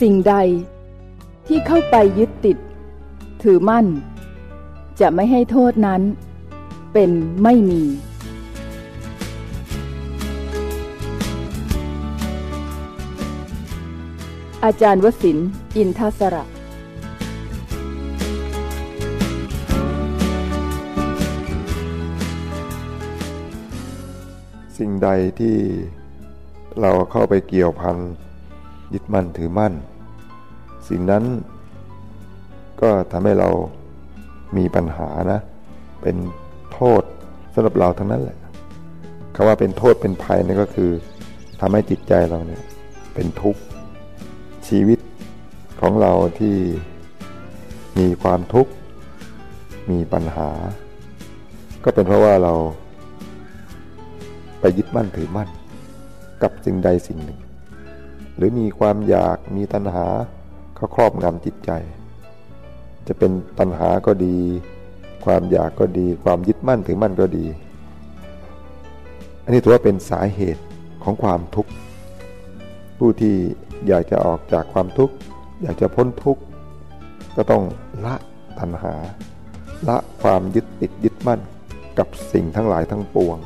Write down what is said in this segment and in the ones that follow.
สิ่งใดที่เข้าไปยึดติด ถือมั่น จะไม่ให้โทษนั้น เป็นไม่มี อาจารย์วสินอินทศระสิ่งใดที่เราเข้าไปเกี่ยวพัน ยึดมั่นถือมั่น สิ่งนั้นก็ทำให้เรามีปัญหานะ เป็นโทษสำหรับเราทั้งนั้นแหละคำว่าเป็นโทษเป็นภัยนั่นก็คือทำให้จิตใจเราเนี่ยเป็นทุกข์ชีวิตของเราที่มีความทุกข์มีปัญหา ก็เป็นเพราะว่าเราไปยึดมั่นถือมั่น กับสิ่งใดสิ่งหนึ่ง หรือมีความอยากมีตัณหาเขาครอบงำจิตใจ จะเป็นตัณหาก็ดี ความอยากก็ดี ความยึดมั่นถือมั่นก็ดี อันนี้ถือว่าเป็นสาเหตุของความทุกข์ผู้ที่อยากจะออกจากความทุกข์อยากจะพ้นทุกข์ก็ต้องละตัณหา ละความยึดติดยึดมั่นกับสิ่งทั้งหลายทั้งปวง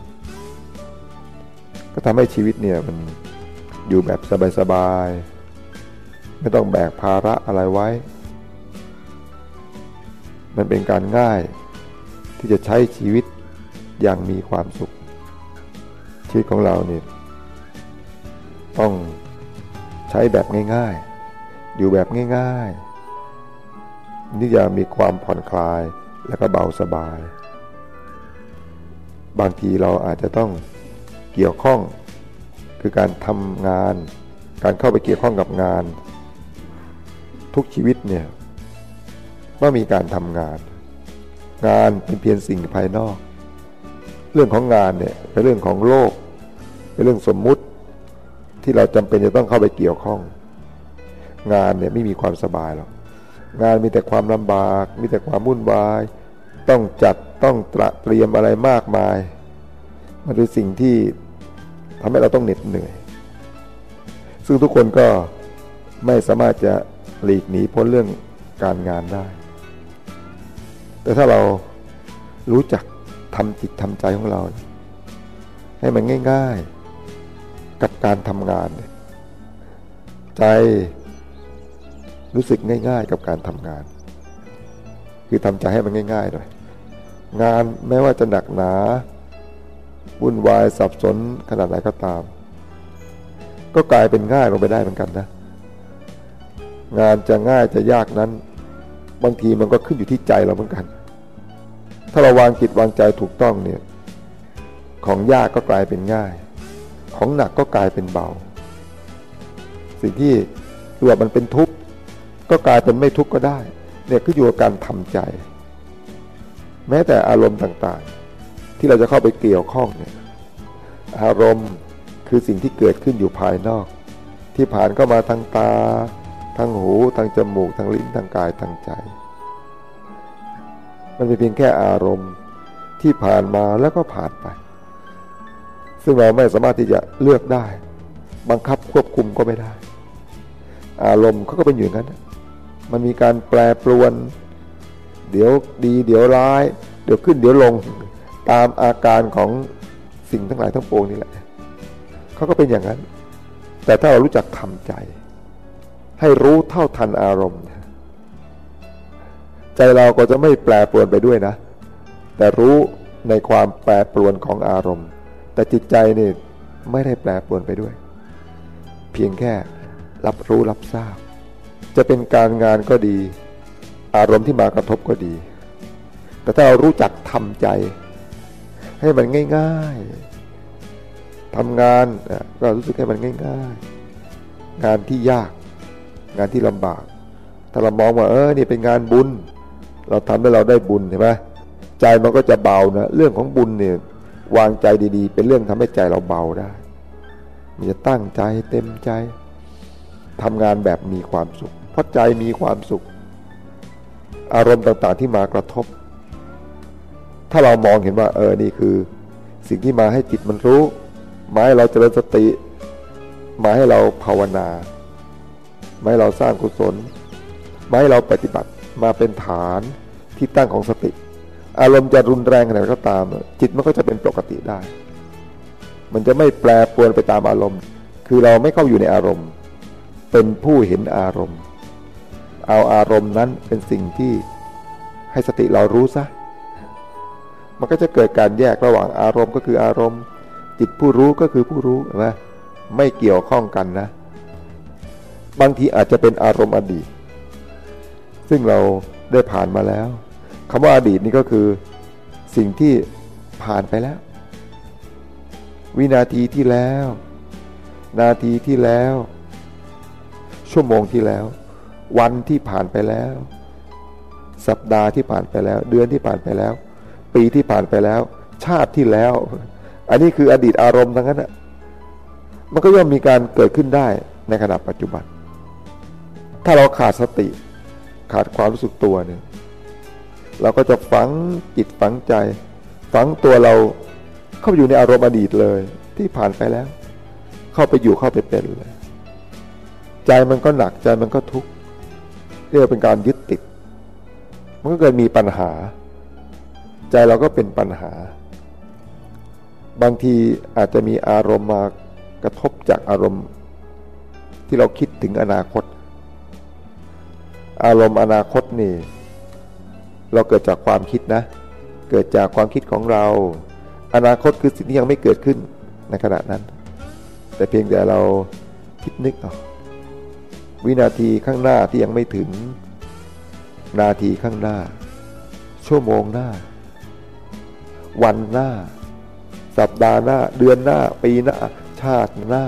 ก็ทำให้ชีวิตเนี่ยมัน อยู่แบบสบายๆ ไม่ต้องแบกภาระอะไรไว้ มันเป็นการง่ายที่จะใช้ชีวิตอย่างมีความสุข ชีวิตของเราเนี่ยต้องใช้แบบง่ายๆ อยู่แบบง่ายๆ นี่จะมีความผ่อนคลายและก็เบาสบาย บางทีเราอาจจะต้องเกี่ยวข้อง คือการทำงาน การเข้าไปเกี่ยวข้องกับงาน ทุกชีวิตเนี่ยว่ามีการทำงาน งานเป็นเพียงสิ่งภายนอก เรื่องของงานเนี่ยเป็นเรื่องของโลก เป็นเรื่องสมมุติที่เราจำเป็นจะต้องเข้าไปเกี่ยวข้อง งานเนี่ยไม่มีความสบายหรอกงานมีแต่ความลำบาก มีแต่ความวุ่นวาย ต้องจัดต้องตระเตรียมอะไรมากมาย มันเป็นสิ่งที่ ทำให้เราต้องเหน็ดเหนื่อย ซึ่งทุกคนก็ไม่สามารถจะหลีกหนีพ้นเรื่องการงานได้ แต่ถ้าเรารู้จักทำจิตทำใจของเรา ให้มันง่าย ๆ กับการทำงาน ใจรู้สึกง่าย ๆ กับการทำงาน คือทำใจให้มันง่ายๆหน่อยงานแม้ว่าจะหนักหนา วุ่นวายสับสนขนาดไหนก็ตาม ก็กลายเป็นง่ายลงไปได้เหมือนกันนะ งานจะง่ายจะยากนั้น บางทีมันก็ขึ้นอยู่ที่ใจเราเหมือนกัน ถ้าเราวางจิตวางใจถูกต้องเนี่ย ของยากก็กลายเป็นง่าย ของหนักก็กลายเป็นเบา สิ่งที่ตัวมันเป็นทุกข์ก็กลายเป็นไม่ทุกข์ก็ได้ เนี่ยก็อยู่กับการทำใจ แม้แต่อารมณ์ต่างๆ ที่เราจะเข้าไปเกี่ยวข้องเนี่ยอารมณ์คือสิ่งที่เกิดขึ้นอยู่ภายนอก ที่ผ่านเข้ามาทางตา ทางหู ทางจมูก ทางลิ้น ทางกาย ทางใจ มันเป็นเพียงแค่อารมณ์ที่ผ่านมาแล้วก็ผ่านไป ซึ่งเราไม่สามารถที่จะเลือกได้ บังคับควบคุมก็ไม่ได้ อารมณ์เขาก็เป็นอย่างนั้น มันมีการแปรปรวน เดี๋ยวดี เดี๋ยวร้าย เดี๋ยวขึ้นเดี๋ยวลง ตามอาการของสิ่งทั้งหลายทั้งปวงนี่แหละเขาก็เป็นอย่างนั้น แต่ถ้าเรารู้จักทำใจ ให้รู้เท่าทันอารมณ์ ใจเราก็จะไม่แปรปรวนไปด้วยนะ แต่รู้ในความแปรปรวนของอารมณ์ แต่จิตใจนี่ไม่ได้แปรปรวนไปด้วย เพียงแค่รับรู้รับทราบ จะเป็นการงานก็ดี อารมณ์ที่มากระทบก็ดี แต่ถ้าเรารู้จักทำใจ ให้มันง่ายๆทำงานก็รู้สึกให้มันง่าย ๆ งานที่ยาก งานที่ลำบาก ถ้าเรามองว่าเออนี่เป็นงานบุญ เราทำให้เราได้บุญใช่ไหมใจมันก็จะเบานะเรื่องของบุญเนี่ยวางใจดีๆ เป็นเรื่องทำให้ใจเราเบาได้ มันจะตั้งใจเต็มใจทำงานแบบมีความสุข เพราะใจมีความสุข อารมณ์ต่างๆที่มากระทบ ถ้าเรามองเห็นว่า เออนี่คือ สิ่งที่มาให้จิตมันรู้ มาให้เราเจริญสติ มาให้เราภาวนา มาให้เราสร้างกุศล มาให้เราปฏิบัติมาเป็นฐานที่ตั้งของสติ อารมณ์จะรุนแรงขนาดก็ตาม จิตมันก็จะเป็นปกติได้ มันจะไม่แปรปรวนไปตามอารมณ์ คือเราไม่เข้าอยู่ในอารมณ์ เป็นผู้เห็นอารมณ์ เอาอารมณ์นั้นเป็นสิ่งที่ให้สติเรารู้ซะ มันก็จะเกิดการแยกระหว่างอารมณ์ก็คืออารมณ์ จิตผู้รู้ก็คือผู้รู้นะไม่เกี่ยวข้องกันนะ บางทีอาจจะเป็นอารมณ์อดีต ซึ่งเราได้ผ่านมาแล้วคำว่าอดีตนี่ก็คือสิ่งที่ผ่านไปแล้ว วินาทีที่แล้ว นาทีที่แล้ว ชั่วโมงที่แล้ว วันที่ผ่านไปแล้ว สัปดาห์ที่ผ่านไปแล้ว เดือนที่ผ่านไปแล้ว ปีที่ผ่านไปแล้ว ชาติที่แล้ว อันนี้คืออดีตอารมณ์ทั้งนั้นนะมันก็ย่อมมีการเกิดขึ้นได้ในขณะปัจจุบัน ถ้าเราขาดสติ ขาดความรู้สึกตัวเนี่ยเราก็จะฝังจิตฝังใจ ฝังตัวเราเข้าไปอยู่ในอารมณ์อดีตเลย ที่ผ่านไปแล้ว เข้าไปอยู่เข้าไปเป็นเลย ใจมันก็หนักใจมันก็ทุกข์เรียกเป็นการยึดติด มันก็เกิดมีปัญหา ใจเราก็เป็นปัญหา บางทีอาจจะมีอารมณ์มากระทบจากอารมณ์ ที่เราคิดถึงอนาคต อารมณ์อนาคตนี่ เราเกิดจากความคิดนะ เกิดจากความคิดของเรา อนาคตคือสิ่งที่ยังไม่เกิดขึ้นในขณะนั้น แต่เพียงแต่เราคิดนึกเอาวินาทีข้างหน้าที่ยังไม่ถึง นาทีข้างหน้า ชั่วโมงหน้า วันหน้า สัปดาห์หน้า เดือนหน้า ปีหน้า ชาติหน้า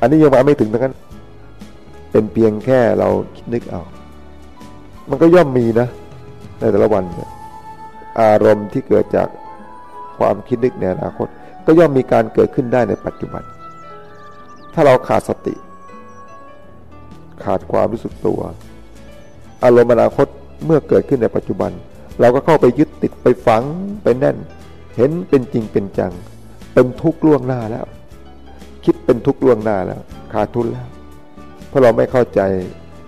อันนี้ยังมาไม่ถึงทั้งนั้น เป็นเพียงแค่เราคิดนึกเอา มันก็ย่อมมีนะ ในแต่ละวันเนี่ยอารมณ์ที่เกิดจากความคิดนึกในอนาคต ก็ย่อมมีการเกิดขึ้นได้ในปัจจุบัน ถ้าเราขาดสติ ขาดความรู้สึกตัว อารมณ์อนาคตเมื่อเกิดขึ้นในปัจจุบัน เราก็เข้าไปยึดติดไปฝังไปแน่น เห็นเป็นจริงเป็นจัง เป็นทุกข์ล่วงหน้าแล้ว คิดเป็นทุกข์ล่วงหน้าแล้วขาดทุนแล้ว เพราะเราไม่เข้าใจ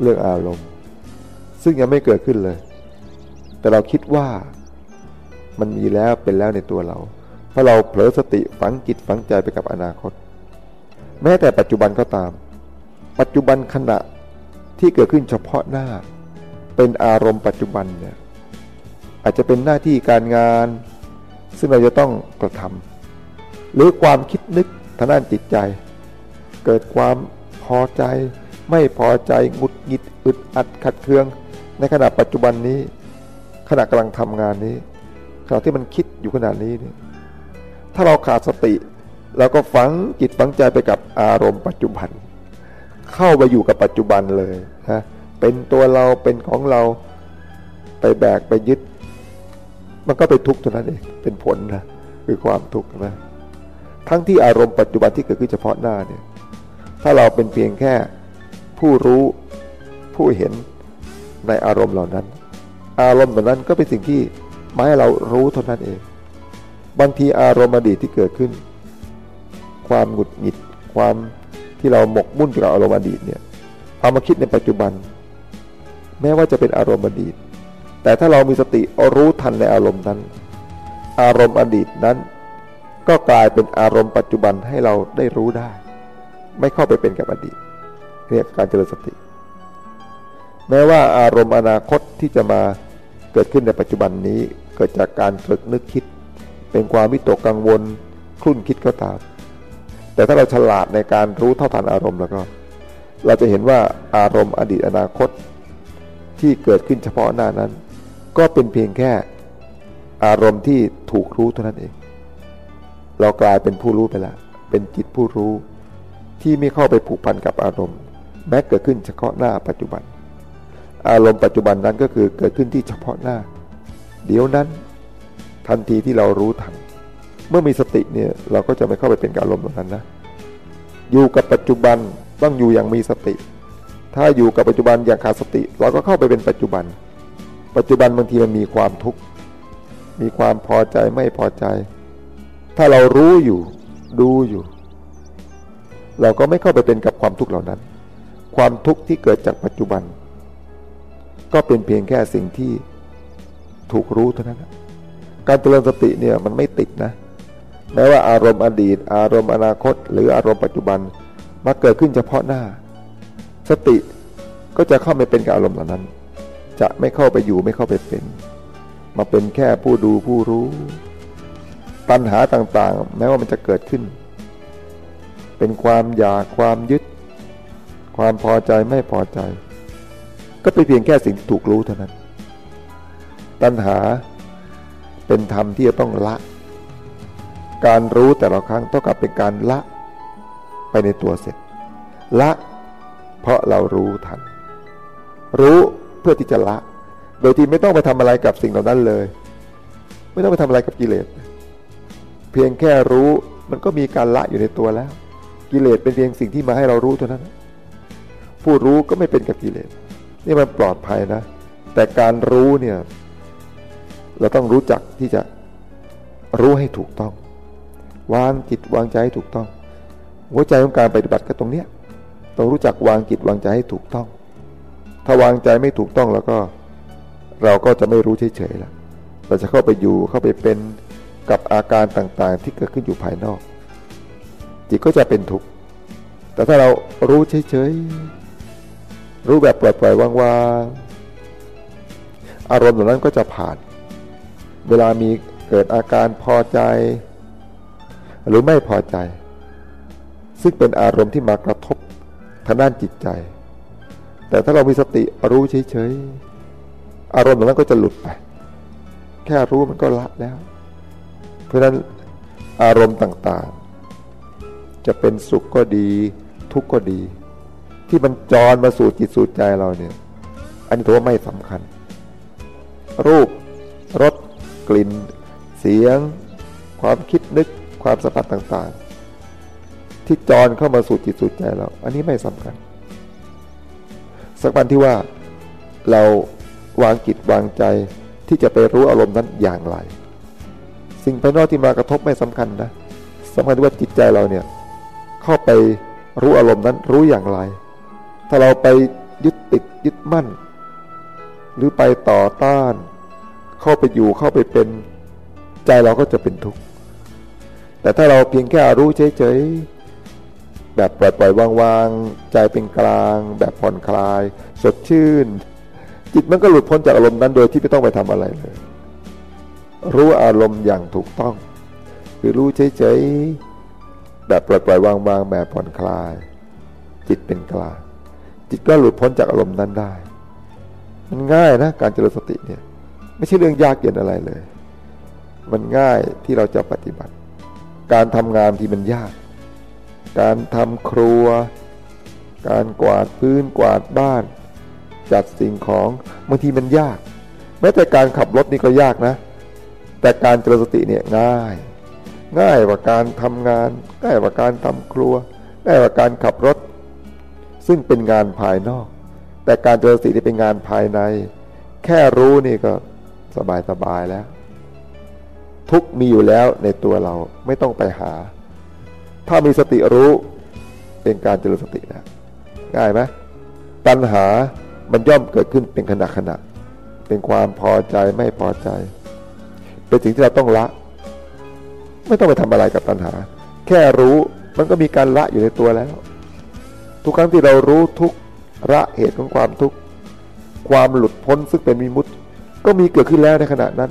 เรื่องอารมณ์ ซึ่งยังไม่เกิดขึ้นเลย แต่เราคิดว่ามันมีแล้วเป็นแล้วในตัวเรา เพราะเราเผลอสติฝังจิตฝังใจไปกับอนาคต แม้แต่ปัจจุบันก็ตาม ปัจจุบันขณะที่เกิดขึ้นเฉพาะหน้า เป็นอารมณ์ปัจจุบันเนี่ย อาจจะเป็นหน้าที่การงาน ซึ่งเราจะต้องกระทำหรือความคิดนึกทางด้านจิตใจ เกิดความพอใจ ไม่พอใจหงุดหงิดอึดอัดขัดเคือง ในขณะปัจจุบันนี้ ขณะกำลังทำงานนี้ขณะที่มันคิดอยู่ขนาดนี้นี่ถ้าเราขาดสติเราก็ฝังจิตฝังใจไปกับอารมณ์ปัจจุบัน เข้าไปอยู่กับปัจจุบันเลยนะเป็นตัวเราเป็นของเราไปแบกไปยึด มันก็ไปทุกข์เท่านั้นเองเป็นผลนะคือความทุกข์นะทั้งที่อารมณ์ปัจจุบันที่เกิดขึ้นเฉพาะหน้าเนี่ยถ้าเราเป็นเพียงแค่ผู้รู้ผู้เห็นในอารมณ์เหล่านั้น อารมณ์เหล่านั้นก็เป็นสิ่งที่มาให้เรารู้เท่านั้นเอง บางทีอารมณ์อดีตที่เกิดขึ้น ความหงุดหงิดความที่เราหมกมุ่นกับอารมณ์อดีตเนี่ยเอามาคิดในปัจจุบัน แม้ว่าจะเป็นอารมณ์อดีต แต่ถ้าเรามีสติรู้ทันในอารมณ์นั้น อารมณ์อดีตนั้น ก็กลายเป็นอารมณ์ปัจจุบันให้เราได้รู้ได้ ไม่เข้าไปเป็นกับอดีตเรียกการเจริญสติ แม้ว่าอารมณ์อนาคตที่จะมาเกิดขึ้นในปัจจุบันนี้เกิดจากการตรึกนึกคิด เป็นความวิตกกังวลคลุ่นคิดก็ตาม แต่ถ้าเราฉลาดในการรู้เท่าทันอารมณ์แล้วก็ เราจะเห็นว่าอารมณ์อดีตอนาคตที่เกิดขึ้นเฉพาะหน้านั้น ก็เป็นเพียงแค่อารมณ์ที่ถูกรู้เท่านั้นเอง เรากลายเป็นผู้รู้ไปแล้วเป็นจิตผู้รู้ที่ไม่เข้าไปผูกพันกับอารมณ์ แม้เกิดขึ้นเฉพาะหน้าปัจจุบัน อารมณ์ปัจจุบันนั้นก็คือเกิดขึ้นที่เฉพาะหน้า เดี๋ยวนั้นทันทีที่เรารู้ทันเมื่อมีสติเนี่ยเราก็จะไม่เข้าไปเป็นกับอารมณ์เหล่านั้นนะอยู่กับปัจจุบันต้องอยู่อย่างมีสติ ถ้าอยู่กับปัจจุบันอย่างขาดสติ เราก็เข้าไปเป็นปัจจุบัน ปัจจุบันบางทีมันมีความทุกข์มีความพอใจไม่พอใจ ถ้าเรารู้อยู่ดูอยู่ เราก็ไม่เข้าไปเป็นกับความทุกข์เหล่านั้น ความทุกข์ที่เกิดจากปัจจุบัน ก็เป็นเพียงแค่สิ่งที่ถูกรู้เท่านั้นการเจริญสติเนี่ยมันไม่ติดนะ แม้ว่าอารมณ์อดีต อารมณ์อนาคต หรืออารมณ์ปัจจุบันมาเกิดขึ้นเฉพาะหน้า สติก็จะเข้าไปเป็นกับอารมณ์เหล่านั้น จะไม่เข้าไปอยู่ไม่เข้าไปเป็น มาเป็นแค่ผู้ดูผู้รู้ปัญหาต่างๆ แม้ว่ามันจะเกิดขึ้น เป็นความอยากความยึด ความพอใจไม่พอใจ ก็เป็นเพียงแค่สิ่งที่ถูกรู้เท่านั้น ตัณหาเป็นธรรมที่จะต้องละ การรู้แต่ละครั้งเท่ากับเป็นการละไปในตัวเสร็จ ละเพราะเรารู้ทัน รู้ เพื่อที่จะละ โดยที่ไม่ต้องไปทำอะไรกับสิ่งเหล่านั้นเลย ไม่ต้องไปทำอะไรกับกิเลส เพียงแค่รู้มันก็มีการละอยู่ในตัวแล้ว กิเลสเป็นเพียงสิ่งที่มาให้เรารู้เท่านั้น ผู้รู้ก็ไม่เป็นกับกิเลส นี่มันปลอดภัยนะ แต่การรู้เนี่ย เราต้องรู้จักที่จะรู้ให้ถูกต้อง วางจิตวางใจให้ถูกต้อง หัวใจของการปฏิบัติก็ตรงเนี้ยต้องรู้จักวางจิตวางใจให้ถูกต้อง ถ้าวางใจไม่ถูกต้องแล้วก็ เราก็จะไม่รู้เฉยๆล้วเราจะเข้าไปอยู่เข้าไปเป็นกับอาการต่างๆ ที่เกิดขึ้นอยู่ภายนอก จิตก็จะเป็นทุกข์แต่ถ้าเรารู้เฉยๆรู้แบบปล่อยๆวางๆอารมณ์เหล่านั้นก็จะผ่าน เวลามีเกิดอาการพอใจ หรือไม่พอใจ ซึ่งเป็นอารมณ์ที่มากระทบทางด้านจิตใจ แต่ถ้าเรามีสติรู้เฉยๆอารมณ์นั้นก็จะหลุดไป แค่รู้มันก็ละแล้ว เพราะนั้นอารมณ์ต่างๆ จะเป็นสุขก็ดี ทุกข์ก็ดี ที่มันจรมาสู่จิตสู่ใจเราเนี่ย อันนี้ถือว่าไม่สำคัญ รูปรสกลิ่น เสียง ความคิดนึกความสัมผัสต่างๆ ที่จรเข้ามาสู่จิตสู่ใจเรา อันนี้ไม่สำคัญ สักวันที่ว่าเราวางจิตวางใจที่จะไปรู้อารมณ์นั้นอย่างไร สิ่งภายนอกที่มากระทบไม่สำคัญนะสำคัญที่ว่าจิตใจเราเนี่ยเข้าไปรู้อารมณ์นั้นรู้อย่างไร ถ้าเราไปยึดติดยึดมั่น หรือไปต่อต้าน เข้าไปอยู่เข้าไปเป็นใจเราก็จะเป็นทุกข์แต่ถ้าเราเพียงแค่รู้เฉย แบบปล่อยๆวางๆ ใจเป็นกลาง แบบผ่อนคลาย สดชื่น จิตมันก็หลุดพ้นจากอารมณ์นั้นโดยที่ไม่ต้องไปทำอะไรเลย รู้อารมณ์อย่างถูกต้อง คือรู้เฉยๆแบบปล่อยๆวางๆ แบบผ่อนคลาย จิตเป็นกลาง จิตก็หลุดพ้นจากอารมณ์นั้นได้ มันง่ายนะ การเจริญสติเนี่ย ไม่ใช่เรื่องยากเย็นอะไรเลย มันง่ายที่เราจะปฏิบัติ การทำงานที่มันยาก การทำครัว การกวาดพื้นกวาดบ้าน จัดสิ่งของบางทีมันยาก แม้แต่การขับรถนี่ก็ยากนะ แต่การเจริญสติเนี่ยง่าย ง่ายกว่าการทำงาน ง่ายกว่าการทำครัว ง่ายกว่าการขับรถ ซึ่งเป็นงานภายนอก แต่การเจริญสติที่เป็นงานภายใน แค่รู้นี่ก็สบายสบายแล้ว ทุกมีอยู่แล้วในตัวเราไม่ต้องไปหา ถ้ามีสติรู้เป็นการเจริญสตินะง่ายไหมปัญหามันย่อมเกิดขึ้นเป็นขณะขณะ เป็นความพอใจไม่พอใจ เป็นสิ่งที่เราต้องละ ไม่ต้องไปทำอะไรกับปัญหา แค่รู้มันก็มีการละอยู่ในตัวแล้ว ทุกครั้งที่เรารู้ทุกระเหตุของความทุกข์ความหลุดพ้นซึ่งเป็นมิมุติก็มีเกิดขึ้นแล้วในขณะนั้น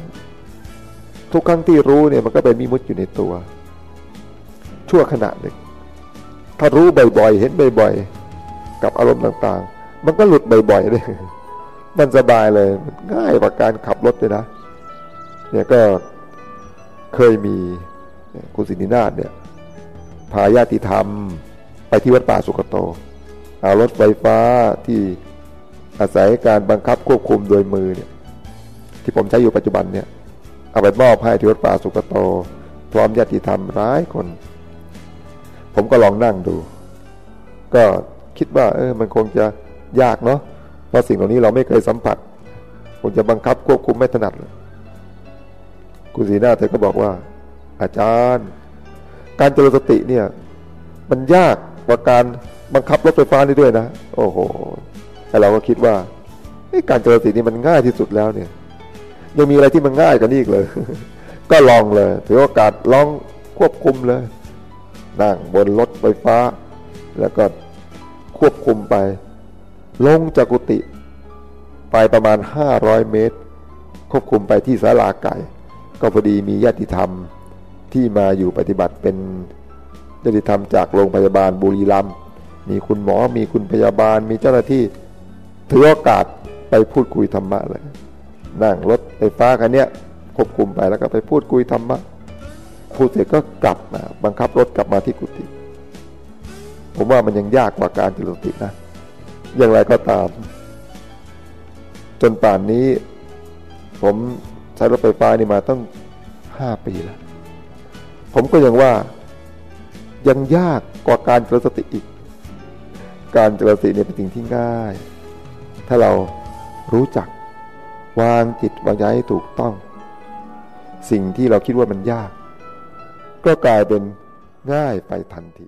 ทุกครั้งที่รู้เนี่ยมันก็เป็นมิมุติอยู่ในตัว ชั่วขณะหนึ่ง ถ้ารู้บ่อยๆ เห็นบ่อยๆ กับอารมณ์ต่างๆ มันก็หลุดบ่อยๆเลยมันสบายเลยง่ายกว่าการขับรถเลยนะ เนี่ยก็เคยมีคุณสินินาถเนี่ยพาญาติธรรมไปที่วัดป่าสุกโต เอารถไฟฟ้าที่อาศัยการบังคับควบคุมโดยมือเนี่ยที่ผมใช้อยู่ปัจจุบันเนี่ย เอาไปมอบให้ที่วัดป่าสุกโต พร้อมญาติธรรมร้ายคน ผมก็ลองนั่งดู ก็คิดว่า เออมันคงจะยากเนาะเพราะสิ่งเหล่านี้เราไม่เคยสัมผัสคงจะบังคับควบคุมไม่ถนัดเลยคุณสีหน้าเธอก็บอกว่า อาจารย์ การเจริญสติเนี่ย มันยากกกว่าการบังคับรถไฟฟ้านี่ด้วยนะ โอ้โหแต่เราก็คิดว่าการเจริญสตินี่มันง่ายที่สุดแล้วเนี่ย ยังมีอะไรที่มันง่ายกว่านี้อีกเลย ก็ลองเลยถือโอกาสลองควบคุมเลย นั่งบนรถไฟฟ้า แล้วก็ควบคุมไป ลงจากกุฏิไปประมาณห้าร้อยเมตร ควบคุมไปที่ศาลาไก่ ก็พอดีมีญาติธรรมที่มาอยู่ปฏิบัติเป็นญาติธรรมจากโรงพยาบาลบุรีรัมย์มีคุณหมอมีคุณพยาบาลมีเจ้าหน้าที่ถือโอกาสไปพูดคุยธรรมะเลย นั่งรถไฟฟ้าคันนี้ควบคุมไปแล้วก็ไปพูดคุยธรรมะ พูดเสร็จก็กลับมาบังคับรถกลับมาที่กุฏิผมว่ามันยังยากกว่าการเจริญสตินะ อย่างไรก็ตาม จนป่านนี้ ผมใช้รถไฟฟ้านี่มาตั้งห้าปีแล้ว ผมก็ยังว่ายังยากกว่าการเจริญสติอีก การเจริญสติเนี่ยเป็นสิ่งที่ง่าย ถ้าเรารู้จักวางจิตวางใจให้ถูกต้อง สิ่งที่เราคิดว่ามันยาก ก็กลายเป็นง่ายไปทันที